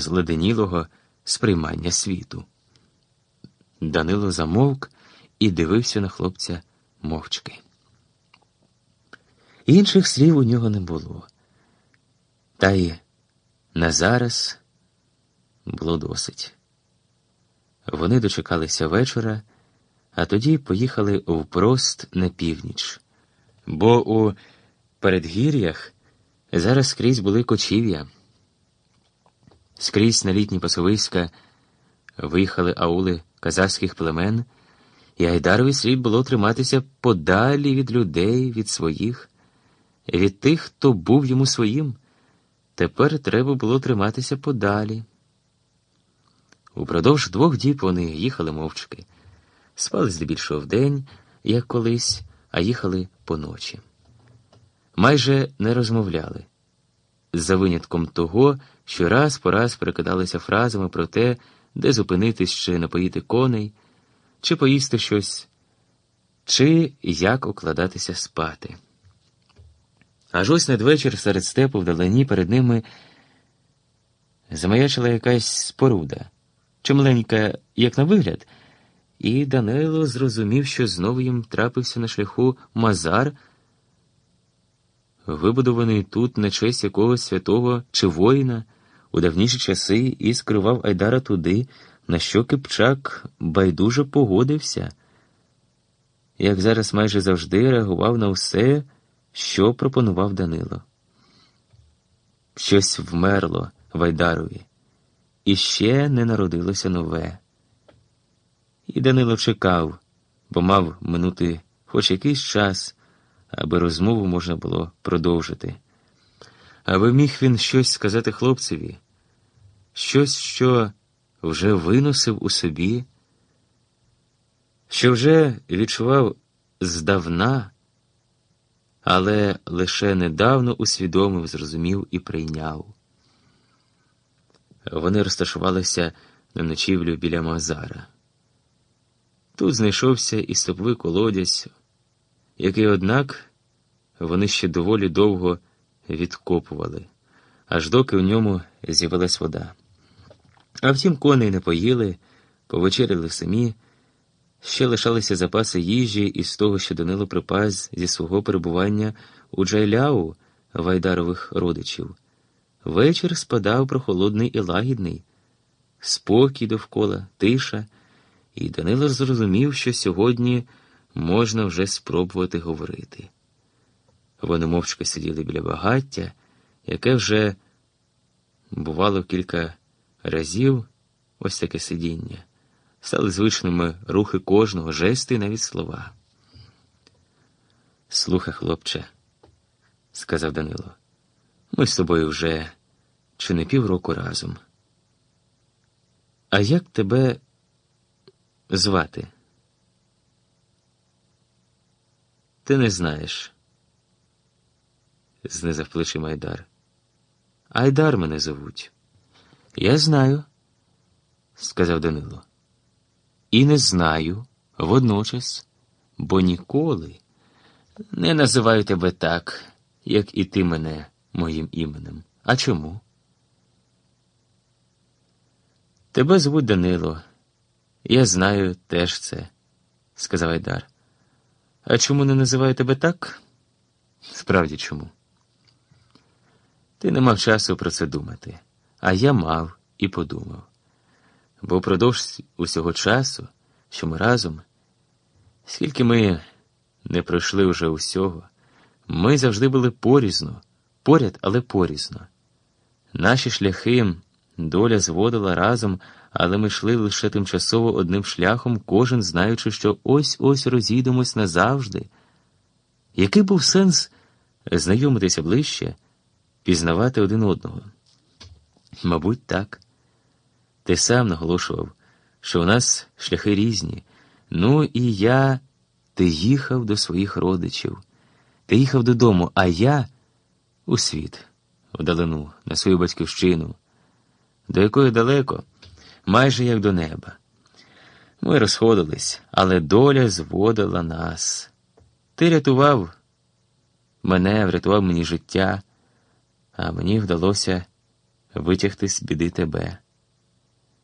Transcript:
зледенілого сприймання світу. Данило замовк і дивився на хлопця мовчки. Інших слів у нього не було. Та й на зараз було досить. Вони дочекалися вечора, а тоді поїхали впрост на північ, бо у передгір'ях зараз скрізь були кочів'я. Скрізь на літні пасовиська виїхали аули казахських племен, і Айдарові слід було триматися подалі від людей, від своїх, від тих, хто був йому своїм. Тепер треба було триматися подалі. Упродовж двох діб вони їхали мовчки, спали здебільшого вдень, як колись, а їхали поночі. Майже не розмовляли, за винятком того, що раз по раз перекидалися фразами про те, де зупинитись чи напоїти коней, чи поїсти щось, чи як укладатися спати. Аж ось надвечір серед степу вдалині перед ними замаячила якась споруда, чималенька, як на вигляд, і Данило зрозумів, що знову їм трапився на шляху Мазар, вибудований тут на честь якогось святого чи воїна у давніші часи і скривав Айдара туди, на що Кипчак байдуже погодився, як зараз майже завжди реагував на все що пропонував Данило. Щось вмерло Вайдарові, і ще не народилося нове. І Данило чекав, бо мав минути хоч якийсь час, аби розмову можна було продовжити. Аби міг він щось сказати хлопцеві, щось, що вже виносив у собі, що вже відчував здавна але лише недавно усвідомив, зрозумів і прийняв. Вони розташувалися на ночівлю біля Мазара. Тут знайшовся і стоповий колодязь, який, однак, вони ще доволі довго відкопували, аж доки в ньому з'явилась вода. А втім, коней не поїли, повечеряли самі. Ще лишалися запаси їжі із того, що Данило припас зі свого перебування у Джайляу Вайдарових родичів. Вечір спадав прохолодний і лагідний, спокій довкола, тиша, і Данило зрозумів, що сьогодні можна вже спробувати говорити. Вони мовчки сиділи біля багаття, яке вже бувало кілька разів ось таке сидіння стали звичними рухи кожного, жести і навіть слова. Слухай, хлопче, сказав Данило, ми з тобою вже чи не півроку разом. А як тебе звати? Ти не знаєш, знизав плечі Майдар. Айдар мене зовуть. Я знаю, сказав Данило. І не знаю водночас, бо ніколи не називаю тебе так, як і ти мене моїм іменем. А чому? Тебе звуть Данило. Я знаю теж це, сказав Айдар. А чому не називаю тебе так? Справді чому? Ти не мав часу про це думати, а я мав і подумав бо впродовж усього часу, що ми разом, скільки ми не пройшли вже усього, ми завжди були порізно, поряд, але порізно. Наші шляхи доля зводила разом, але ми йшли лише тимчасово одним шляхом, кожен знаючи, що ось ось розійдемось назавжди. Який був сенс знайомитися ближче, пізнавати один одного? Мабуть, так. Ти сам наголошував, що у нас шляхи різні. Ну і я ти їхав до своїх родичів, ти їхав додому, а я у світ, вдалину, на свою батьківщину, до якої далеко, майже як до неба. Ми розходились, але доля зводила нас. Ти рятував мене, врятував мені життя, а мені вдалося витягти з біди тебе.